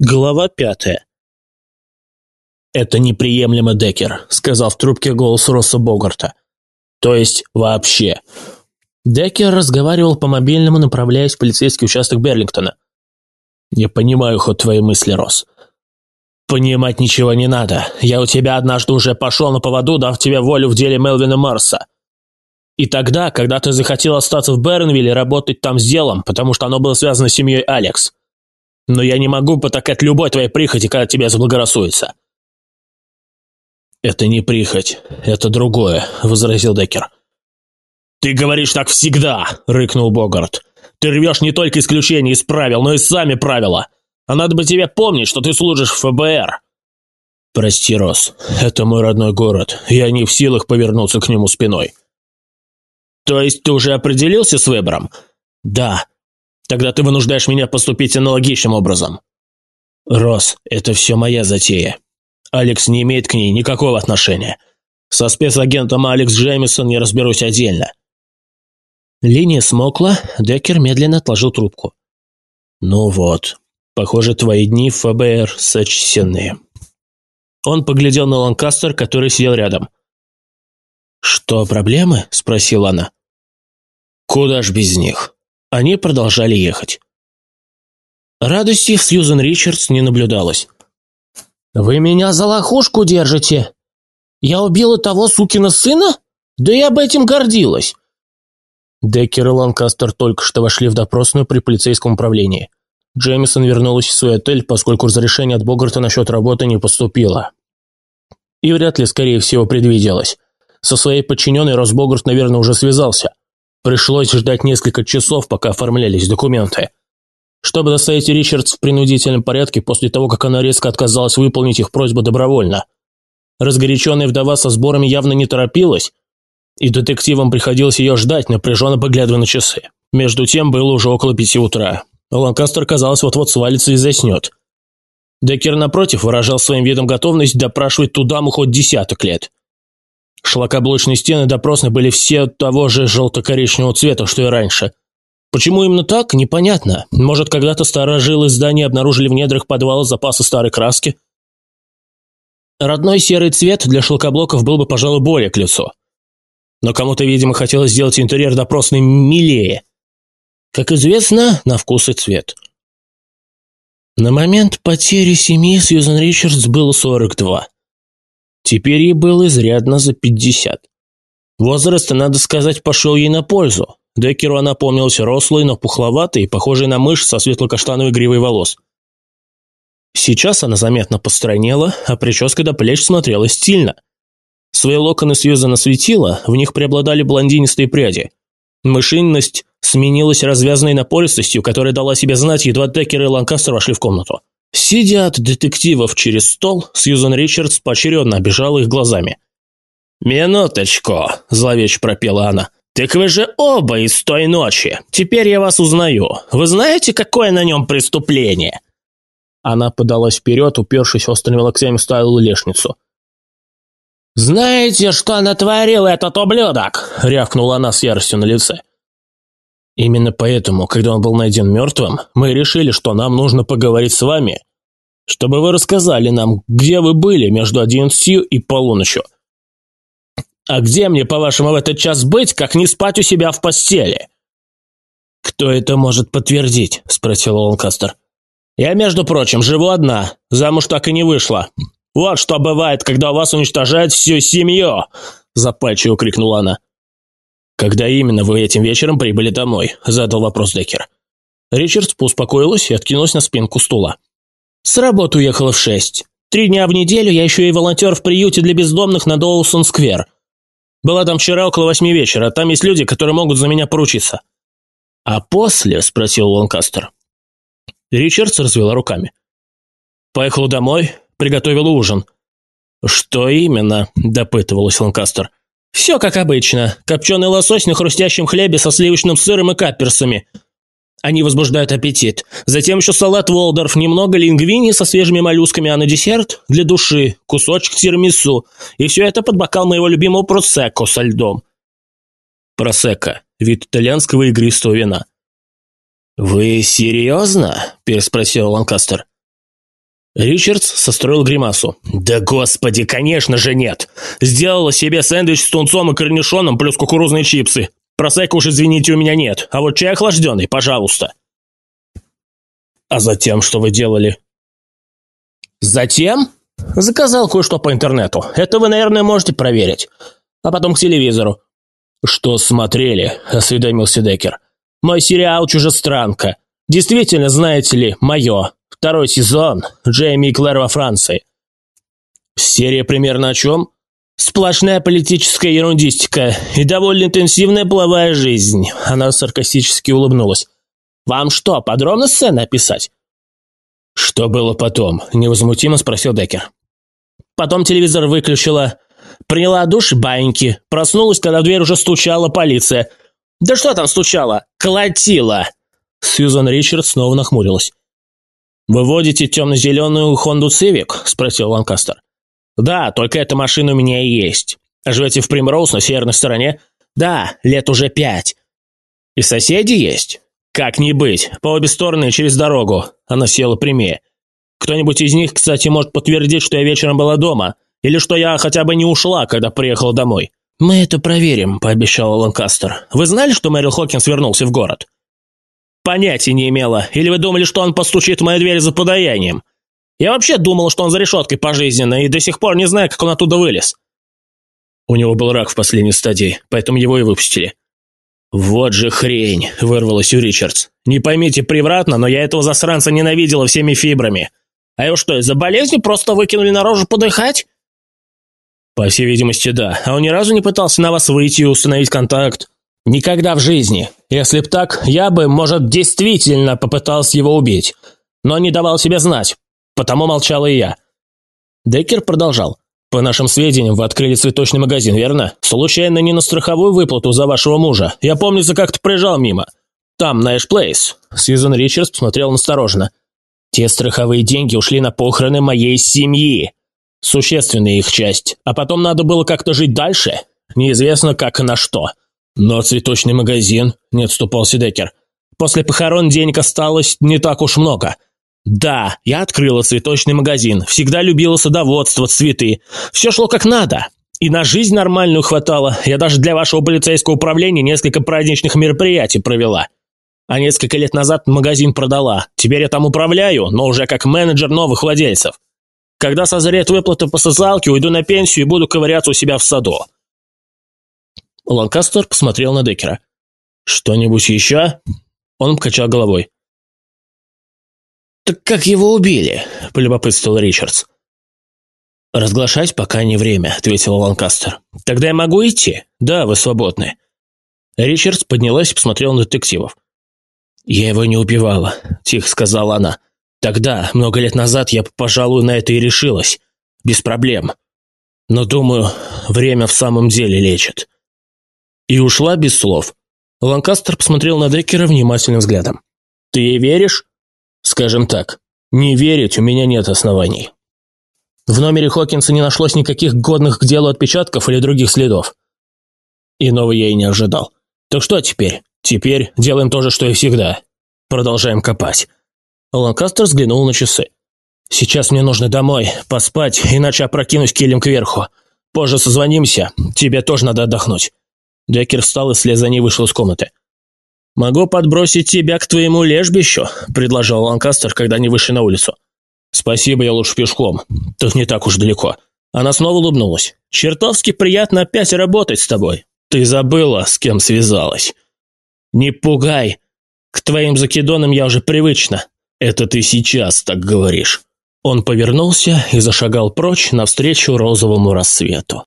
Глава пятая. «Это неприемлемо, Деккер», — сказал в трубке голос Росса Богарта. «То есть вообще». Деккер разговаривал по мобильному, направляясь в полицейский участок Берлингтона. «Я понимаю ход твоей мысли, Росс. Понимать ничего не надо. Я у тебя однажды уже пошел на поводу, дав тебе волю в деле Мелвина Марса. И тогда, когда ты захотел остаться в Бернвилле, работать там с делом, потому что оно было связано с семьей Алекс» но я не могу потакать любой твоей прихоти, когда тебе заблагорассудится». «Это не прихоть, это другое», — возразил Деккер. «Ты говоришь так всегда!» — рыкнул Богарт. «Ты рвешь не только исключения из правил, но и сами правила. А надо бы тебе помнить, что ты служишь в ФБР». «Прости, Рос, это мой родной город. Я не в силах повернуться к нему спиной». «То есть ты уже определился с выбором?» «Да. Тогда ты вынуждаешь меня поступить аналогичным образом. Рос, это все моя затея. Алекс не имеет к ней никакого отношения. Со спецагентом Алекс Джеймисон я разберусь отдельно. Линия смокла, Деккер медленно отложил трубку. Ну вот, похоже, твои дни в ФБР сочтены. Он поглядел на Ланкастер, который сидел рядом. «Что, проблемы?» – спросила она. «Куда ж без них?» Они продолжали ехать. Радости в Сьюзен Ричардс не наблюдалось. «Вы меня за лохушку держите? Я убила того сукина сына? Да я об этом гордилась!» Деккер и Ланкастер только что вошли в допросную при полицейском управлении. Джеймисон вернулась в свой отель, поскольку разрешение от Богарта насчет работы не поступило. И вряд ли, скорее всего, предвиделось. Со своей подчиненной Рос Богарт, наверное, уже связался. Пришлось ждать несколько часов, пока оформлялись документы. Чтобы доставить Ричардс в принудительном порядке после того, как она резко отказалась выполнить их просьбу добровольно. Разгоряченная вдова со сборами явно не торопилась, и детективам приходилось ее ждать, напряженно поглядывая на часы. Между тем было уже около пяти утра. Ланкастер, казалось, вот-вот свалится и заснет. Деккер, напротив, выражал своим видом готовность допрашивать ту даму хоть десяток лет. Шлакоблочные стены допросной были все того же желто-коричневого цвета, что и раньше. Почему именно так, непонятно. Может, когда-то старожилы здания обнаружили в недрах подвала запасы старой краски? Родной серый цвет для шлакоблоков был бы, пожалуй, более к лицу. Но кому-то, видимо, хотелось сделать интерьер допросной милее. Как известно, на вкус и цвет. На момент потери семьи Сьюзен Ричардс было 42. Теперь ей было изрядно за пятьдесят. Возраст, надо сказать, пошел ей на пользу. Деккеру она помнилась рослой, но пухловатой, похожей на мышь со светло-каштановой гривой волос. Сейчас она заметно постройнела, а прическа до плеч смотрелась стильно. Свои локоны Сьюзана светила, в них преобладали блондинистые пряди. Мышинность сменилась развязанной напористостью, которая дала себе знать, едва Деккер и Ланкастер вошли в комнату. Сидя от детективов через стол, Сьюзан Ричардс поочередно обижала их глазами. «Минуточку», – зловеще пропела она. «Так вы же оба из той ночи. Теперь я вас узнаю. Вы знаете, какое на нем преступление?» Она подалась вперед, упершись острыми локтями в сталую лестницу. «Знаете, что натворил этот ублюдок?» – рявкнула она с яростью на лице. Именно поэтому, когда он был найден мертвым, мы решили, что нам нужно поговорить с вами, чтобы вы рассказали нам, где вы были между одиннадцатью и полуночью. А где мне, по-вашему, в этот час быть, как не спать у себя в постели? Кто это может подтвердить? спросил Ланкастер. Я, между прочим, живу одна, замуж так и не вышла. Вот что бывает, когда у вас уничтожают всю семью, запальчиво крикнула она. «Когда именно вы этим вечером прибыли домой?» – задал вопрос Деккер. Ричард успокоилась и откинулась на спинку стула. «С работы уехала в шесть. Три дня в неделю я еще и волонтер в приюте для бездомных на Доусон-сквер. Была там вчера около восьми вечера, там есть люди, которые могут за меня поручиться». «А после?» – спросил Ланкастер. Ричардс развела руками. «Поехала домой, приготовила ужин». «Что именно?» – допытывалась Ланкастер. Все как обычно. Копченый лосось на хрустящем хлебе со сливочным сыром и каперсами. Они возбуждают аппетит. Затем еще салат Волдорф, немного лингвини со свежими моллюсками, а на десерт для души кусочек тирамису. И все это под бокал моего любимого просекко со льдом. Просекко – вид итальянского игристого вина. «Вы серьезно?» – переспросил Ланкастер. Ричардс состроил гримасу. «Да господи, конечно же нет! Сделала себе сэндвич с тунцом и корнишоном плюс кукурузные чипсы. Просека уж, извините, у меня нет, а вот чай охлажденный, пожалуйста». «А затем что вы делали?» «Затем?» «Заказал кое-что по интернету. Это вы, наверное, можете проверить. А потом к телевизору». «Что смотрели?» – осведомился Деккер. «Мой сериал «Чужестранка». Действительно, знаете ли, мое. Второй сезон. Джейми и Клэр во Франции. Серия примерно о чем? Сплошная политическая ерундистика и довольно интенсивная половая жизнь. Она саркастически улыбнулась. Вам что, подробно сцены описать? Что было потом? Невозмутимо спросил Деккер. Потом телевизор выключила. Приняла душ баньки. Проснулась, когда в дверь уже стучала полиция. Да что там стучала? Колотила. Сьюзан Ричард снова нахмурилась. «Вы водите темно-зеленую Хонду Цивик?» – спросил Ланкастер. «Да, только эта машина у меня и есть. Живете в Примроуз на северной стороне?» «Да, лет уже пять». «И соседи есть?» «Как не быть, по обе стороны через дорогу». Она села прямее. «Кто-нибудь из них, кстати, может подтвердить, что я вечером была дома, или что я хотя бы не ушла, когда приехала домой?» «Мы это проверим», – пообещал Ланкастер. «Вы знали, что Мэрил Хокинс вернулся в город?» Понятия не имела. Или вы думали, что он постучит в мою дверь за подаянием? Я вообще думал, что он за решеткой пожизненно, и до сих пор не знаю, как он оттуда вылез. У него был рак в последней стадии, поэтому его и выпустили. «Вот же хрень!» – вырвалась у Ричардс. «Не поймите превратно, но я этого засранца ненавидела всеми фибрами. А его что, из-за болезни просто выкинули наружу подыхать?» «По всей видимости, да. А он ни разу не пытался на вас выйти и установить контакт?» Никогда в жизни. Если б так, я бы, может, действительно попытался его убить. Но не давал себе знать. Потому молчал и я. Деккер продолжал. «По нашим сведениям, вы открыли цветочный магазин, верно? Случайно не на страховую выплату за вашего мужа? Я, помню, за как-то проезжал мимо. Там, на Эш Плейс». Сьюзен Ричардс посмотрел настороженно. «Те страховые деньги ушли на похороны моей семьи. Существенная их часть. А потом надо было как-то жить дальше. Неизвестно как и на что. «Но цветочный магазин», – не отступался Деккер. «После похорон денег осталось не так уж много». «Да, я открыла цветочный магазин, всегда любила садоводство, цветы. Все шло как надо. И на жизнь нормальную хватало. Я даже для вашего полицейского управления несколько праздничных мероприятий провела. А несколько лет назад магазин продала. Теперь я там управляю, но уже как менеджер новых владельцев. Когда созреет выплата по социалке, уйду на пенсию и буду ковыряться у себя в саду. Ланкастер посмотрел на Деккера. «Что-нибудь еще?» Он покачал головой. «Так как его убили?» – полюбопытствовал Ричардс. «Разглашать пока не время», – ответил Ланкастер. «Тогда я могу идти?» «Да, вы свободны». Ричардс поднялась и посмотрел на детективов. «Я его не убивала», – тихо сказала она. «Тогда, много лет назад, я, пожалуй, на это и решилась. Без проблем. Но, думаю, время в самом деле лечит. И ушла без слов. Ланкастер посмотрел на Деккера внимательным взглядом. «Ты ей веришь?» «Скажем так, не верить у меня нет оснований». В номере Хокинса не нашлось никаких годных к делу отпечатков или других следов. Иного я и не ожидал. Так что теперь? Теперь делаем то же, что и всегда. Продолжаем копать. Ланкастер взглянул на часы. «Сейчас мне нужно домой, поспать, иначе опрокинусь килем кверху. Позже созвонимся, тебе тоже надо отдохнуть. Деккер встал и вслед за ней вышел из комнаты. «Могу подбросить тебя к твоему лежбищу», – предложил Ланкастер, когда они вышли на улицу. «Спасибо, я лучше пешком. Тут не так уж далеко». Она снова улыбнулась. «Чертовски приятно опять работать с тобой. Ты забыла, с кем связалась». «Не пугай. К твоим закидонам я уже привычна». «Это ты сейчас так говоришь». Он повернулся и зашагал прочь навстречу розовому рассвету.